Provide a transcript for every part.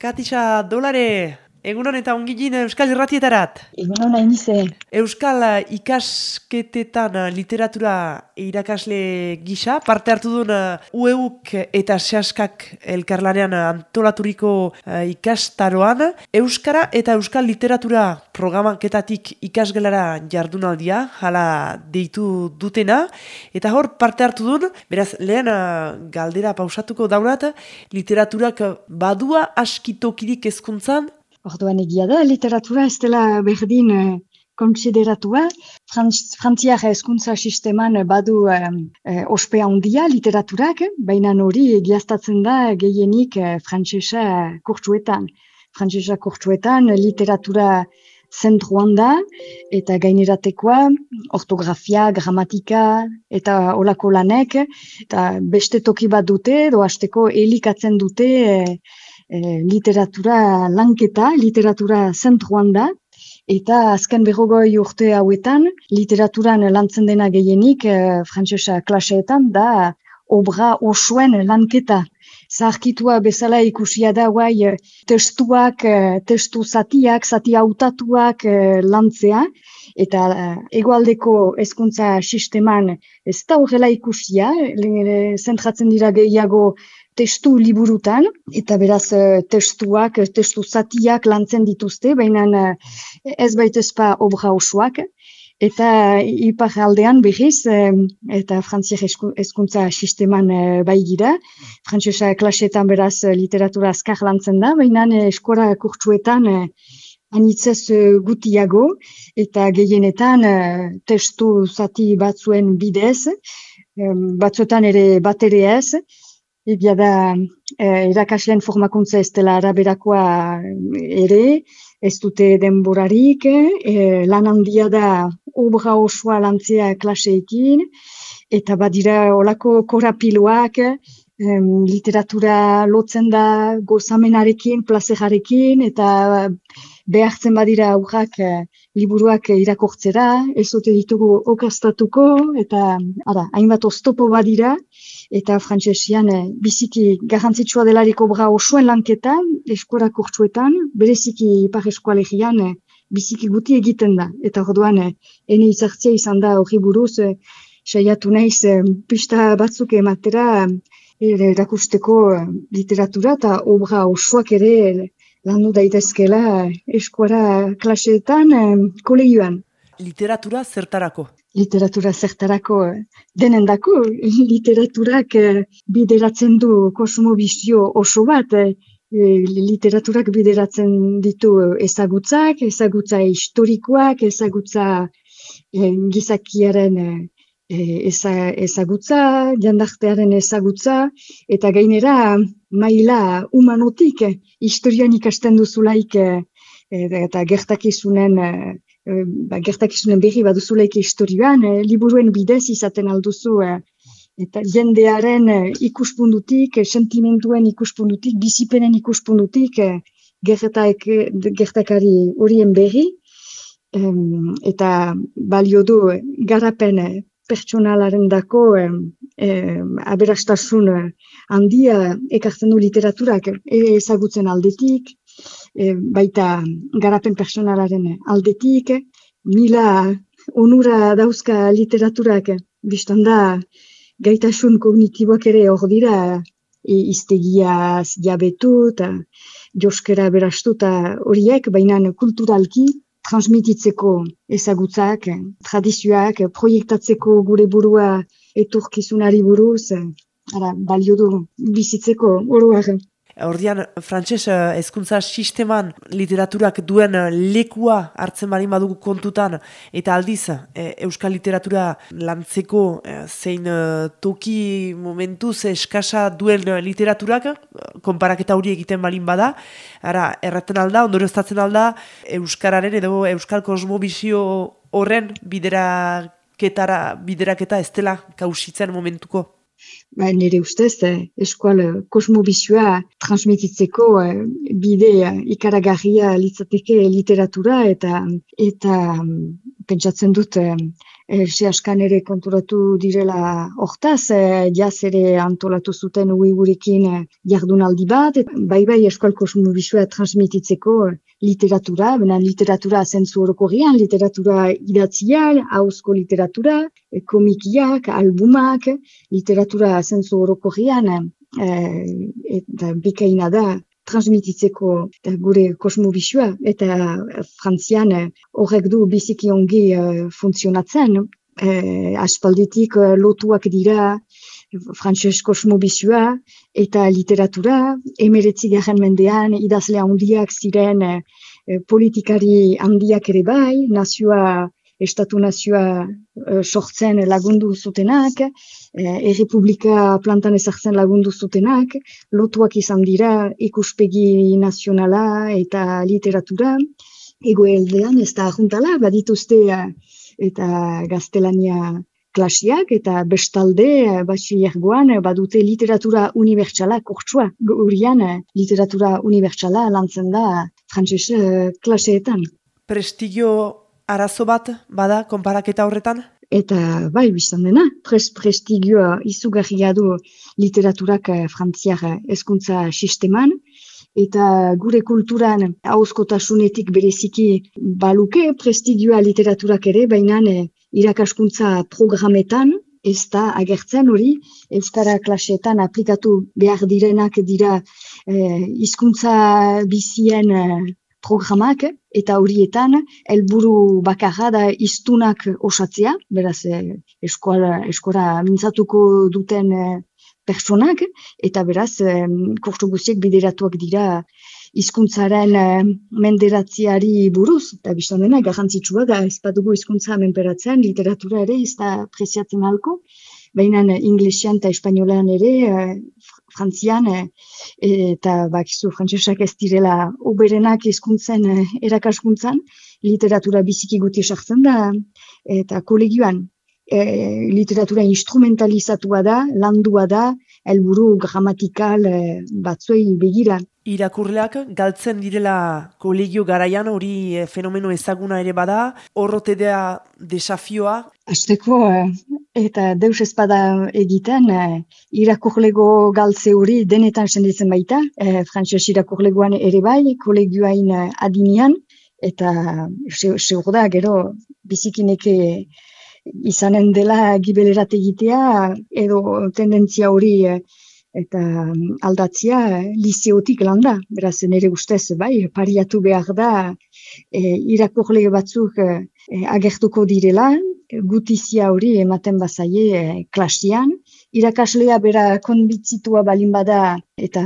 Katisa dolare, egunon eta ongilin Euskal Irratietarat. Egunon hain Euskal ikasketetan literatura irakasle gisa, parte hartu duen UEUK eta Seaskak elkarlanean antolaturiko uh, ikastaroan. Euskara eta Euskal literatura programanketatik ikasgelara jardunaldia, hala deitu dutena. Eta hor parte hartu duen, beraz lehen galdera pausatuko daunat, literaturak badua askitokirik ezkuntzan, Orduan egia da, literatura ez dela berdin eh, kontsideratua. Frantziak eskuntza sisteman badu eh, eh, ospea handia literaturak, baina hori egiaztatzen da gehienik eh, frantsesa kurtsuetan. Frantsesa kurtsuetan literatura zentruan da, eta gaineratekoa, ortografia, gramatika, eta olako lanek, eta beste toki bat dute, doazteko elikatzen dute Eh, literatura lanketa, literatura zentruan da, eta azken berrogoi urte hauetan, literaturan lantzen dena gehienik, e, frantsesa klaseetan, da obra osoen lanketa. Zaharkitua bezala ikusia da guai eh, testuak, testu zatiak, zati hautatuak lantzea, eta egualdeko hezkuntza sisteman ez da horrela ikusia, zentratzen dira gehiago testu liburutan, eta beraz eh, testuak, eh, testu zatiak lantzen dituzte, baina eh, ez baitezpa obra osoak, eta ipar aldean behiz, eta frantziak eskuntza sisteman bai gira, frantziosa klasetan beraz literatura azkar lantzen da, baina eskora kurtsuetan anitzez gutiago, eta gehienetan testu zati batzuen bidez, batzuetan ere batere ez, Egia da, eh, irakasleen formakuntza ez dela araberakoa ere, ez dute denborarik, eh, lan handia da obra osoa lantzea klaseekin, eta badira olako korapiloak, eh, literatura lotzen da gozamenarekin, plazerarekin, eta behartzen badira aurrak eh, liburuak irakortzera, ez dute ditugu okastatuko, eta ara, hainbat oztopo badira, eta frantsesian eh, biziki garrantzitsua delarik obra osoen lanketa eskora kurtsuetan, bereziki ipar eskualegian eh, biziki guti egiten da. Eta orduan eh, ene izartzea izan da hori buruz, eh, saiatu naiz eh, pista batzuk ematera eh, erakusteko eh, literatura eta obra osoak ere landu daitezkela eskuara klaseetan eh, kolegioan. Literatura zertarako? literatura zertarako eh, denendako, literaturak eh, bideratzen du kosmobizio oso bat, eh, literaturak bideratzen ditu ezagutzak, ezagutza historikoak, ezagutza gizakiaren ezagutza, jandartearen ezagutza, eta gainera maila humanotik historian ikasten duzulaik eta gertakizunen Eh, ba, gertakizunen berri baduzulaik historioan, liburuen bidez izaten alduzu, eta jendearen ikuspundutik, sentimentuen ikuspundutik, bizipenen ikuspundutik, gertak, gertakari horien berri, eta balio du garapen eh, pertsonalaren dako eh, eh, aberastasun handia ekartzen du literaturak ezagutzen aldetik, e, baita garapen personalaren aldetik, mila onura dauzka literaturak, biztan da, gaitasun kognitiboak ere hor dira, e, iztegiaz jabetu eta joskera berastu eta horiek, baina kulturalki, transmititzeko ezagutzak, tradizioak, proiektatzeko gure burua eturkizunari buruz, ara, balio du bizitzeko oroak. Ordian, frantses eh, sisteman literaturak duen eh, lekua hartzen bari badugu kontutan, eta aldiz, e, euskal literatura lantzeko zein toki momentuz eskasa duen literaturak, konparaketa hori egiten balin bada, ara, erraten alda, ondoreztatzen alda, euskararen edo euskal kosmobizio horren bideraketara, bideraketa ez dela kausitzen momentuko. Ba, nire ustez, eh, eskual eh, kosmobizioa transmititzeko eh, bide eh, ikaragarria litzateke literatura eta eta mm, pentsatzen dut eh, e, askan ere konturatu direla hortaz, e, jaz ere antolatu zuten uigurikin e, jardunaldi bat, et, bai bai eskual kosmobisua transmititzeko literatura, bena literatura zentzu orokorrian, literatura idatzia, hauzko literatura, komikiak, albumak, literatura zentzu orokorrian, e, eta bikaina da, transmititzeko gure kosmobisua eta frantzian horrek du biziki ongi uh, funtzionatzen. Uh, aspalditik uh, lotuak dira frantses kosmobisua eta literatura, emeretzi garen mendean idazle handiak ziren uh, politikari handiak ere bai, nazioa estatu nazioa uh, sortzen lagundu zutenak, uh, errepublika plantan ezartzen lagundu zutenak, lotuak izan dira ikuspegi nazionala eta literatura, egoeldean ez da ahuntala, badituzte eta gaztelania klasiak eta bestalde batxi ergoan badute literatura unibertsala kurtsua, gurian literatura unibertsala lantzen da frantzes klaseetan. Prestigio arazo bat bada konparaketa horretan? Eta bai, biztan dena, pres prestigioa izugarria du literaturak eh, frantziar ezkuntza sisteman, eta gure kulturan hauzkotasunetik bereziki baluke prestigioa literaturak ere, baina eh, irakaskuntza programetan, ez da agertzen hori, Euskara klaseetan aplikatu behar direnak dira eh, hizkuntza bizien eh, programak eta horietan helburu bakarra da iztunak osatzea, beraz eh, eskola, eskola mintzatuko duten eh, personak, eta beraz eh, kursu guztiek bideratuak dira hizkuntzaren menderatziari buruz, eta biztan dena, garrantzitsua da, ez badugu hizkuntza menperatzen, literatura ere ez da preziatzen halko, baina inglesian eta espainolean ere frantzian, e, eta bakizu frantsesak ez direla oberenak hizkuntzen e, erakaskuntzan, literatura biziki guti sartzen da, eta kolegioan e, literatura instrumentalizatua da, landua da, helburu gramatikal e, batzuei begira. Irakurleak galtzen direla kolegio garaian hori e, fenomeno ezaguna ere bada, horrotedea desafioa? Azteko, eta deus espada egiten, e, irakurlego galtze hori denetan senditzen baita, e, frantxos irakurlegoan ere bai, kolegioain adinean, eta segur da, gero, bizikineke izanen dela gibelerat egitea edo tendentzia hori eh, eta mm, aldatzia eh, liseotik landa. Beraz, nire ustez, bai, pariatu behar da e, irakurle batzuk agertuko direla, gutizia hori ematen bazaie e, klasian, irakaslea bera konbitzitua balin bada eta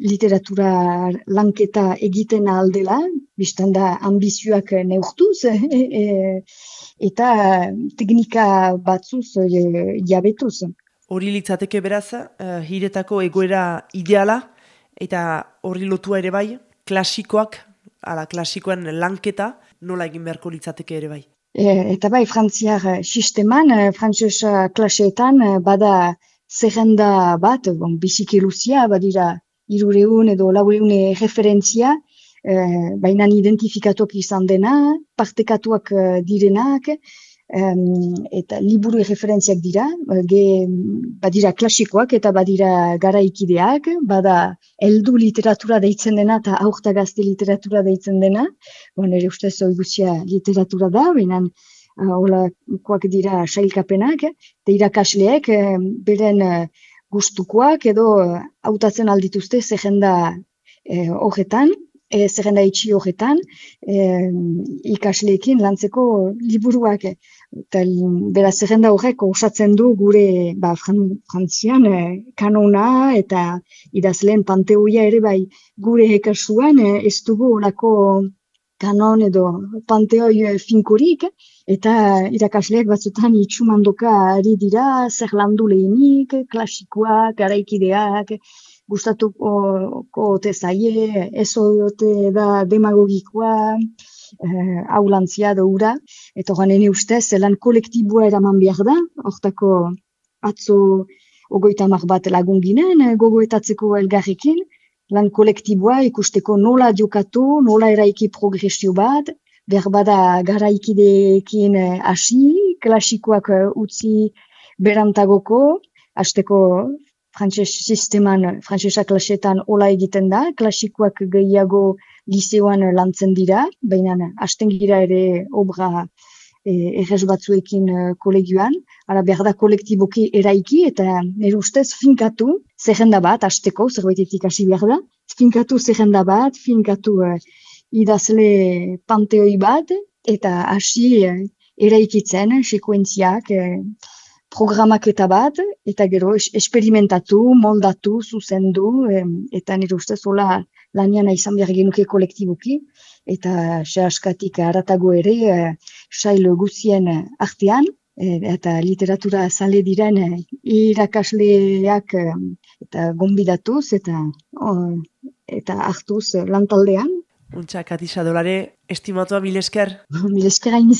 literatura lanketa egiten aldela, biztan da ambizioak neurtuz, e, eta teknika batzuz e, jabetuz. Hori litzateke beraz, uh, hiretako egoera ideala, eta hori lotua ere bai, klasikoak, ala klasikoen lanketa, nola egin beharko litzateke ere bai. E, eta bai, frantziar sisteman, frantzioz klaseetan, bada zerrenda bat, bon, biziki luzia, badira irureun edo laureun referentzia, eh, baina identifikatuak izan dena, partekatuak uh, direnak, eta liburu referentziak dira, ge, badira klasikoak eta badira garaikideak, bada heldu literatura deitzen dena eta aurta gazte literatura deitzen dena, bon, ere ustez oiguzia literatura da, baina holakoak dira sailkapenak, eta irakasleek beren gustukoak edo hautatzen aldituzte zehenda eh, horretan, e, zerrenda itxi horretan, e, ikasleekin lantzeko liburuak. Eta, bera, zerrenda horrek osatzen du gure ba, frantzian e, kanona eta idazleen panteoia ere bai. Gure ekasuan e, ez dugu orako kanon edo panteoi finkurik, eta irakasleak batzutan itxumandoka ari dira, zer landu lehenik, klasikoak, garaikideak, gustatuko ote zaie, ez ote da demagogikoa, eh, aulantzia doura, eta horan ene ustez, lan kolektiboa eraman behar da, hortako atzo ogoita bat lagun ginen, eh, gogoetatzeko elgarrekin, lan kolektiboa ikusteko nola diokatu, nola eraiki progresio bat, berbada garaikideekin eh, hasi, klasikoak utzi berantagoko, hasteko frantses sisteman, frantsesa klasetan hola egiten da, klasikoak gehiago liseoan lantzen dira, baina hasten gira ere obra e, errez batzuekin e, kolegioan, ara behar da kolektiboki eraiki eta nire ustez finkatu zerrenda bat, hasteko zerbaitetik hasi behar da, finkatu zerrenda bat, finkatu e, idazle panteoi bat, eta hasi e, eraikitzen, sekuentziak, e, programaketa bat, eta gero esperimentatu, moldatu, zuzendu, eta nire ustez hola lanian izan behar genuke kolektibuki, eta se askatik aratago ere, e, sail guzien artean, e, eta literatura zale diren e, irakasleak eta gombidatuz, eta, eta hartuz lantaldean, Untxak, atisa dolare, estimatua mil esker? Mil esker hain